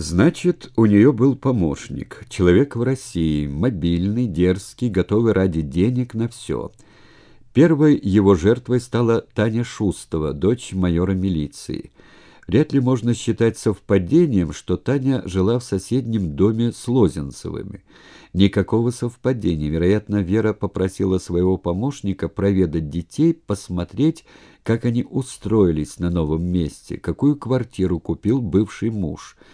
Значит, у нее был помощник, человек в России, мобильный, дерзкий, готовый ради денег на все. Первой его жертвой стала Таня Шустова, дочь майора милиции. Вряд ли можно считать совпадением, что Таня жила в соседнем доме с Лозенцевыми. Никакого совпадения. Вероятно, Вера попросила своего помощника проведать детей, посмотреть, как они устроились на новом месте, какую квартиру купил бывший муж –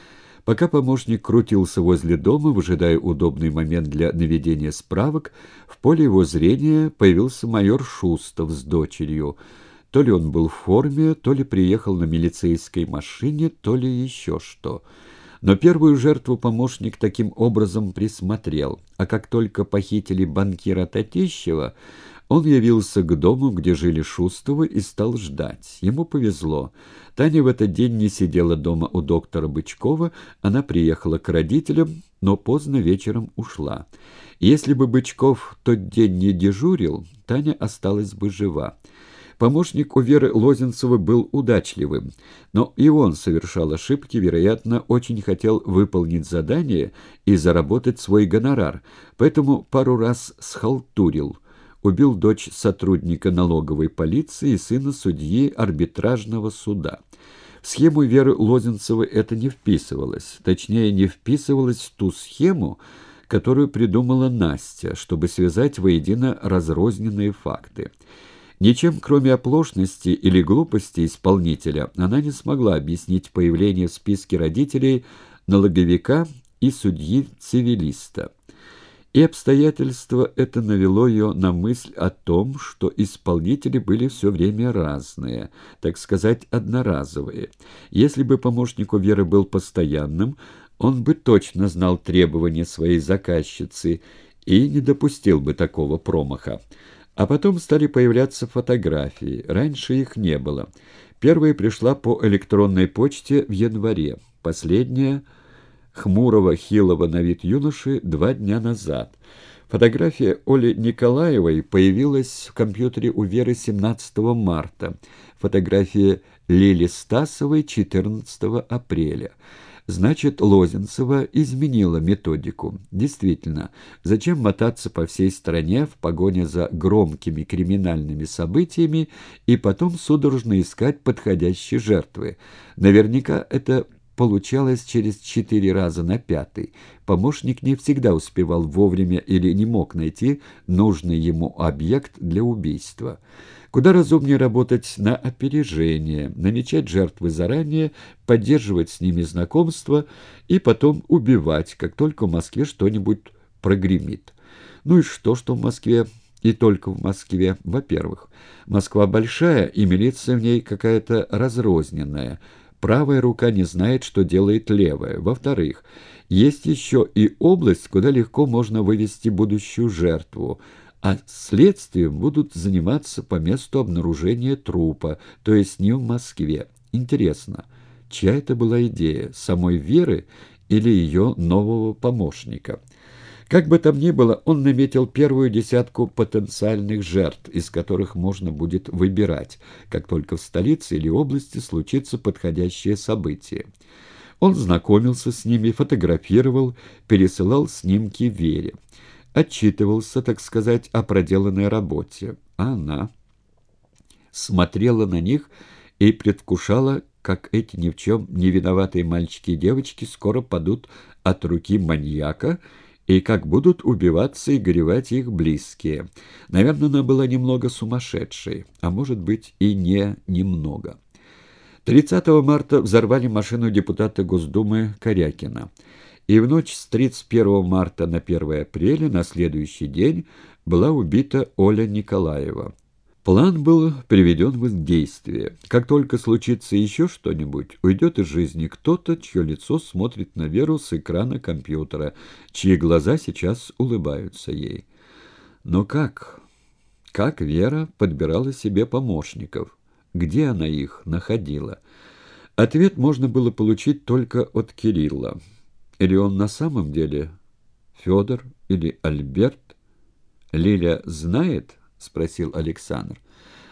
Пока помощник крутился возле дома, выжидая удобный момент для наведения справок, в поле его зрения появился майор Шустов с дочерью. То ли он был в форме, то ли приехал на милицейской машине, то ли еще что. Но первую жертву помощник таким образом присмотрел, а как только похитили банкира Татищева, он явился к дому, где жили Шустовы, и стал ждать. Ему повезло. Таня в этот день не сидела дома у доктора Бычкова, она приехала к родителям, но поздно вечером ушла. Если бы Бычков тот день не дежурил, Таня осталась бы жива. Помощник у Веры Лозенцевой был удачливым, но и он совершал ошибки, вероятно, очень хотел выполнить задание и заработать свой гонорар, поэтому пару раз схалтурил – убил дочь сотрудника налоговой полиции и сына судьи арбитражного суда. В схему Веры Лозенцевой это не вписывалось, точнее, не вписывалось в ту схему, которую придумала Настя, чтобы связать воедино разрозненные факты. Ничем, кроме оплошности или глупости исполнителя, она не смогла объяснить появление в списке родителей налоговика и судьи-цивилиста. И обстоятельство это навело ее на мысль о том, что исполнители были все время разные, так сказать, одноразовые. Если бы помощнику Веры был постоянным, он бы точно знал требования своей заказчицы и не допустил бы такого промаха. А потом стали появляться фотографии. Раньше их не было. Первая пришла по электронной почте в январе, последняя – хмурого, хилого на вид юноши два дня назад. Фотография Оли Николаевой появилась в компьютере у Веры 17 марта. Фотография Лили Стасовой 14 апреля. Значит, Лозенцева изменила методику. Действительно, зачем мотаться по всей стране в погоне за громкими криминальными событиями и потом судорожно искать подходящие жертвы? Наверняка это получалось через четыре раза на пятый. Помощник не всегда успевал вовремя или не мог найти нужный ему объект для убийства. Куда разумнее работать на опережение, намечать жертвы заранее, поддерживать с ними знакомство и потом убивать, как только в Москве что-нибудь прогремит. Ну и что, что в Москве и только в Москве, во-первых. Москва большая, и милиция в ней какая-то разрозненная – правая рука не знает, что делает левая. Во-вторых, есть еще и область, куда легко можно вывести будущую жертву, а следствием будут заниматься по месту обнаружения трупа, то есть не в Москве. Интересно, чья это была идея, самой Веры или ее нового помощника? Как бы там ни было, он наметил первую десятку потенциальных жертв, из которых можно будет выбирать, как только в столице или области случится подходящее событие. Он знакомился с ними, фотографировал, пересылал снимки Вере. Отчитывался, так сказать, о проделанной работе. А она смотрела на них и предвкушала, как эти ни в чем не виноватые мальчики и девочки скоро падут от руки маньяка, и как будут убиваться и горевать их близкие. Наверное, она была немного сумасшедшей, а может быть и не немного. 30 марта взорвали машину депутата Госдумы Корякина. И в ночь с 31 марта на 1 апреля на следующий день была убита Оля Николаева. План был приведен в действие. Как только случится еще что-нибудь, уйдет из жизни кто-то, чье лицо смотрит на Веру с экрана компьютера, чьи глаза сейчас улыбаются ей. Но как? Как Вера подбирала себе помощников? Где она их находила? Ответ можно было получить только от Кирилла. Или он на самом деле Федор или Альберт? Лиля знает, — спросил Александр.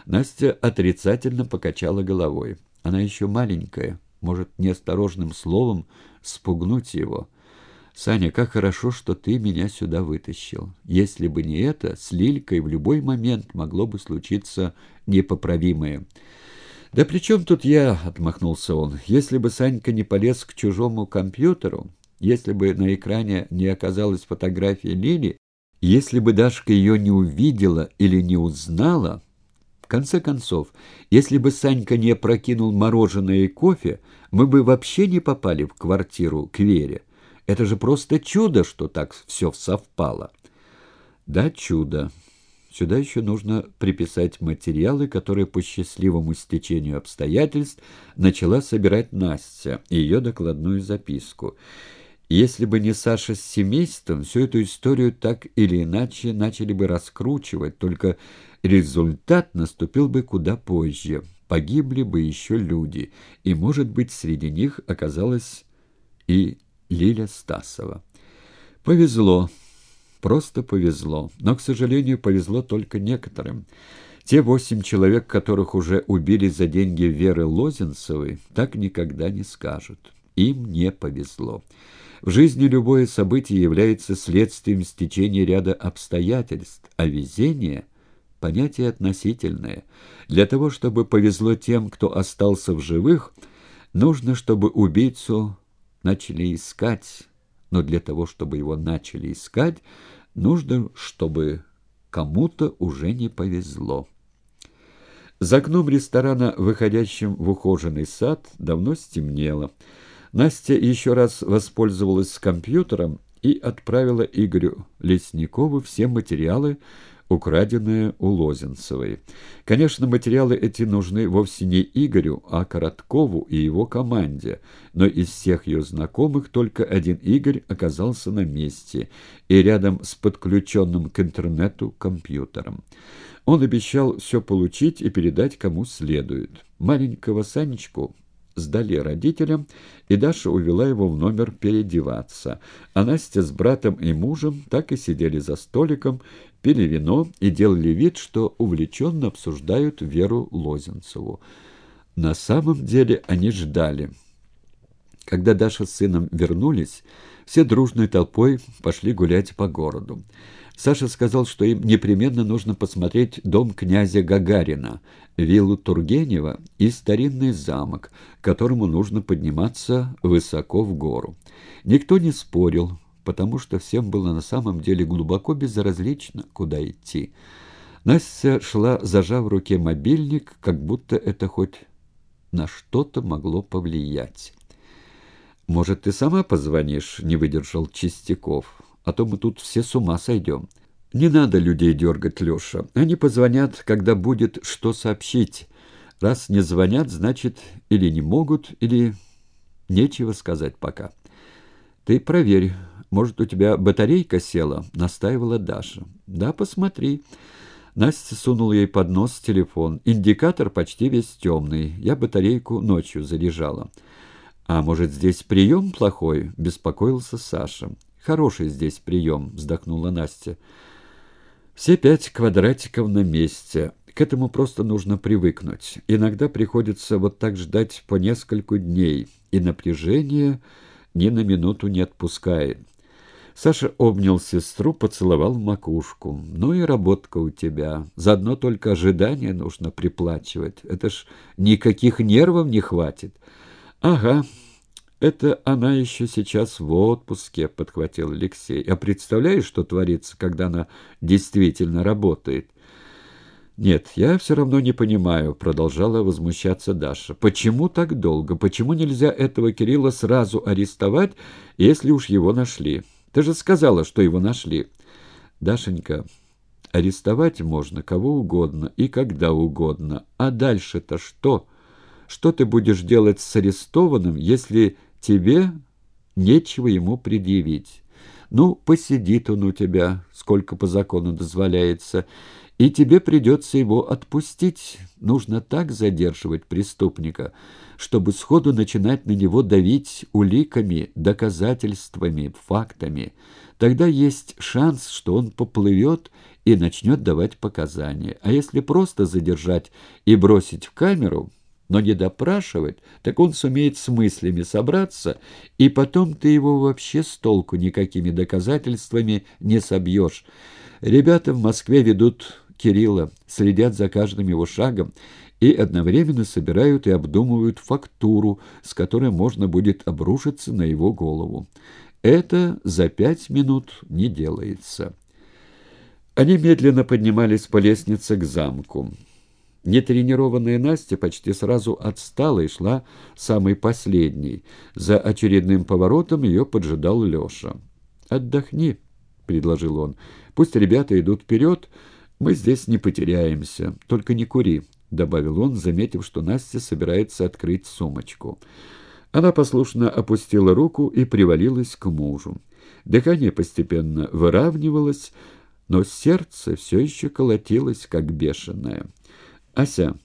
Настя отрицательно покачала головой. Она еще маленькая, может, неосторожным словом спугнуть его. «Саня, как хорошо, что ты меня сюда вытащил. Если бы не это, с Лилькой в любой момент могло бы случиться непоправимое». «Да при чем тут я?» — отмахнулся он. «Если бы Санька не полез к чужому компьютеру, если бы на экране не оказалась фотография Лили, если бы Дашка ее не увидела или не узнала, в конце концов, если бы Санька не опрокинул мороженое и кофе, мы бы вообще не попали в квартиру к Вере. Это же просто чудо, что так все совпало. Да, чудо. Сюда еще нужно приписать материалы, которые по счастливому стечению обстоятельств начала собирать Настя и ее докладную записку. Если бы не Саша с семейством, всю эту историю так или иначе начали бы раскручивать, только результат наступил бы куда позже. Погибли бы еще люди, и, может быть, среди них оказалась и Лиля Стасова. Повезло, просто повезло, но, к сожалению, повезло только некоторым. Те восемь человек, которых уже убили за деньги Веры Лозенцевой, так никогда не скажут. Им не повезло. В жизни любое событие является следствием стечения ряда обстоятельств, а везение – понятие относительное. Для того, чтобы повезло тем, кто остался в живых, нужно, чтобы убийцу начали искать, но для того, чтобы его начали искать, нужно, чтобы кому-то уже не повезло. За окном ресторана, выходящим в ухоженный сад, давно стемнело. Настя еще раз воспользовалась компьютером и отправила Игорю Лесникову все материалы, украденные у Лозенцевой. Конечно, материалы эти нужны вовсе не Игорю, а Короткову и его команде, но из всех ее знакомых только один Игорь оказался на месте и рядом с подключенным к интернету компьютером. Он обещал все получить и передать кому следует. Маленького Санечку сдали родителям, и Даша увела его в номер переодеваться, а Настя с братом и мужем так и сидели за столиком, пили вино и делали вид, что увлеченно обсуждают Веру Лозенцеву. На самом деле они ждали. Когда Даша с сыном вернулись, все дружной толпой пошли гулять по городу. Саша сказал, что им непременно нужно посмотреть дом князя Гагарина, виллу Тургенева и старинный замок, к которому нужно подниматься высоко в гору. Никто не спорил, потому что всем было на самом деле глубоко безразлично, куда идти. Настя шла, зажав в руке мобильник, как будто это хоть на что-то могло повлиять. «Может, ты сама позвонишь?» — не выдержал Чистяков а то мы тут все с ума сойдем. Не надо людей дергать, Леша. Они позвонят, когда будет что сообщить. Раз не звонят, значит, или не могут, или нечего сказать пока. Ты проверь, может, у тебя батарейка села, настаивала Даша. Да, посмотри. Настя сунула ей под нос телефон. Индикатор почти весь темный. Я батарейку ночью заряжала. «А может, здесь прием плохой?» – беспокоился Саша. Хороший здесь прием», — вздохнула Настя. «Все пять квадратиков на месте. К этому просто нужно привыкнуть. Иногда приходится вот так ждать по нескольку дней, и напряжение ни на минуту не отпускает». Саша обнял сестру, поцеловал макушку. «Ну и работка у тебя. Заодно только ожидания нужно приплачивать. Это ж никаких нервов не хватит». «Ага, «Это она еще сейчас в отпуске», — подхватил Алексей. «А представляешь, что творится, когда она действительно работает?» «Нет, я все равно не понимаю», — продолжала возмущаться Даша. «Почему так долго? Почему нельзя этого Кирилла сразу арестовать, если уж его нашли? Ты же сказала, что его нашли». «Дашенька, арестовать можно кого угодно и когда угодно. А дальше-то что? Что ты будешь делать с арестованным, если тебе нечего ему предъявить. Ну, посидит он у тебя, сколько по закону дозволяется, и тебе придется его отпустить. Нужно так задерживать преступника, чтобы сходу начинать на него давить уликами, доказательствами, фактами. Тогда есть шанс, что он поплывет и начнет давать показания. А если просто задержать и бросить в камеру, но не допрашивать, так он сумеет с мыслями собраться, и потом ты его вообще с толку никакими доказательствами не собьешь. Ребята в Москве ведут Кирилла, следят за каждым его шагом и одновременно собирают и обдумывают фактуру, с которой можно будет обрушиться на его голову. Это за пять минут не делается. Они медленно поднимались по лестнице к замку. Нетренированная Настя почти сразу отстала и шла самой последней. За очередным поворотом ее поджидал Леша. «Отдохни», — предложил он. «Пусть ребята идут вперед, мы здесь не потеряемся. Только не кури», — добавил он, заметив, что Настя собирается открыть сумочку. Она послушно опустила руку и привалилась к мужу. Дыхание постепенно выравнивалось, но сердце все еще колотилось, как бешеное. «Ася,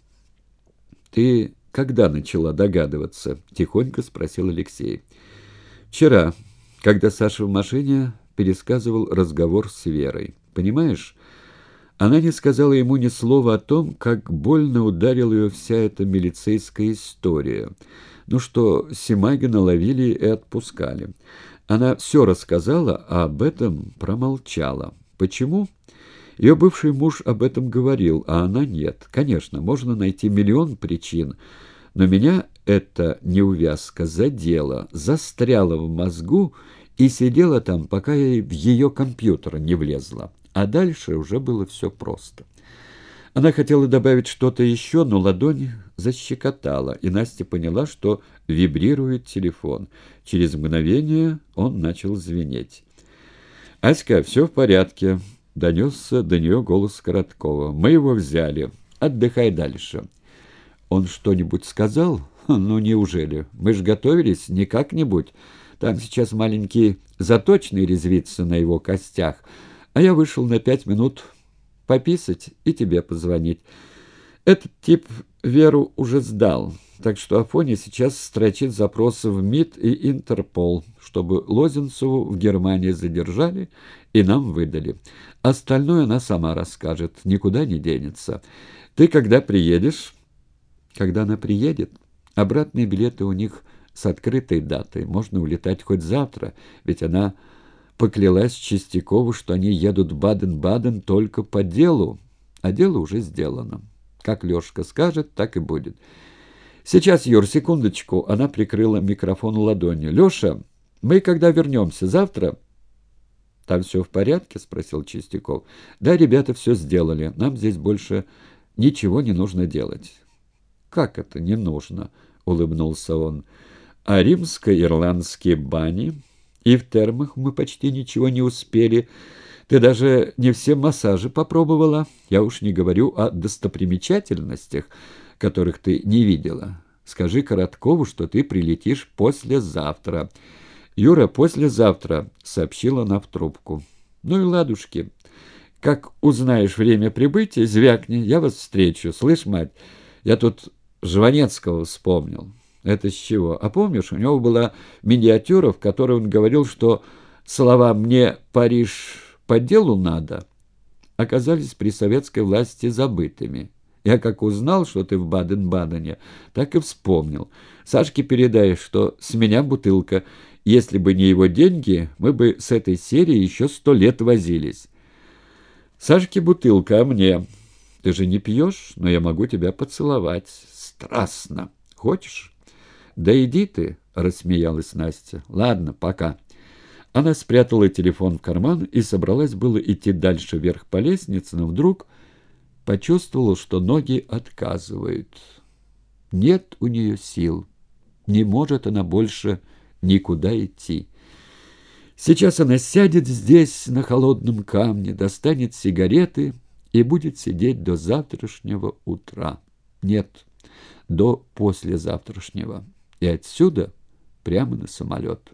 ты когда начала догадываться?» — тихонько спросил Алексей. «Вчера, когда Саша в машине пересказывал разговор с Верой. Понимаешь, она не сказала ему ни слова о том, как больно ударила ее вся эта милицейская история. Ну что, Симагина ловили и отпускали. Она все рассказала, а об этом промолчала. Почему?» Ее бывший муж об этом говорил, а она нет. Конечно, можно найти миллион причин, но меня эта неувязка задела, застряла в мозгу и сидела там, пока я в ее компьютер не влезла. А дальше уже было все просто. Она хотела добавить что-то еще, но ладонь защекотала, и Настя поняла, что вибрирует телефон. Через мгновение он начал звенеть. «Аська, все в порядке», Донесся до нее голос Короткова. «Мы его взяли. Отдыхай дальше». «Он что-нибудь сказал? Ну, неужели? Мы ж готовились не как-нибудь. Там сейчас маленький заточный резвится на его костях, а я вышел на пять минут пописать и тебе позвонить. Этот тип Веру уже сдал, так что Афоня сейчас строчит запросы в МИД и Интерпол, чтобы Лозенцеву в Германии задержали и нам выдали. Остальное она сама расскажет, никуда не денется. Ты когда приедешь? Когда она приедет? Обратные билеты у них с открытой датой. Можно улетать хоть завтра, ведь она поклялась Чистякову, что они едут Баден-Баден только по делу, а дело уже сделано. Как Лешка скажет, так и будет. Сейчас, Юр, секундочку. Она прикрыла микрофон ладонью. Леша, мы когда вернемся? Завтра? Там все в порядке? Спросил Чистяков. Да, ребята все сделали. Нам здесь больше ничего не нужно делать. Как это не нужно? Улыбнулся он. А римско-ирландские бани? И в термах мы почти ничего не успели. Ты даже не все массажи попробовала. Я уж не говорю о достопримечательностях, которых ты не видела. Скажи Короткову, что ты прилетишь послезавтра. Юра, послезавтра, сообщила она в трубку. Ну и ладушки. Как узнаешь время прибытия, звякни, я вас встречу. Слышь, мать, я тут Жванецкого вспомнил. Это с чего? А помнишь, у него была миниатюра, в которой он говорил, что слова «мне Париж» по делу надо, оказались при советской власти забытыми. Я как узнал, что ты в Баден-Бадене, так и вспомнил. Сашке передай, что с меня бутылка. Если бы не его деньги, мы бы с этой серией еще сто лет возились. Сашке бутылка, а мне? Ты же не пьешь, но я могу тебя поцеловать. Страстно. Хочешь? Да иди ты, рассмеялась Настя. Ладно, пока. Она спрятала телефон в карман и собралась было идти дальше вверх по лестнице, но вдруг почувствовала, что ноги отказывают. Нет у нее сил. Не может она больше никуда идти. Сейчас она сядет здесь, на холодном камне, достанет сигареты и будет сидеть до завтрашнего утра. Нет, до послезавтрашнего. И отсюда прямо на самолет.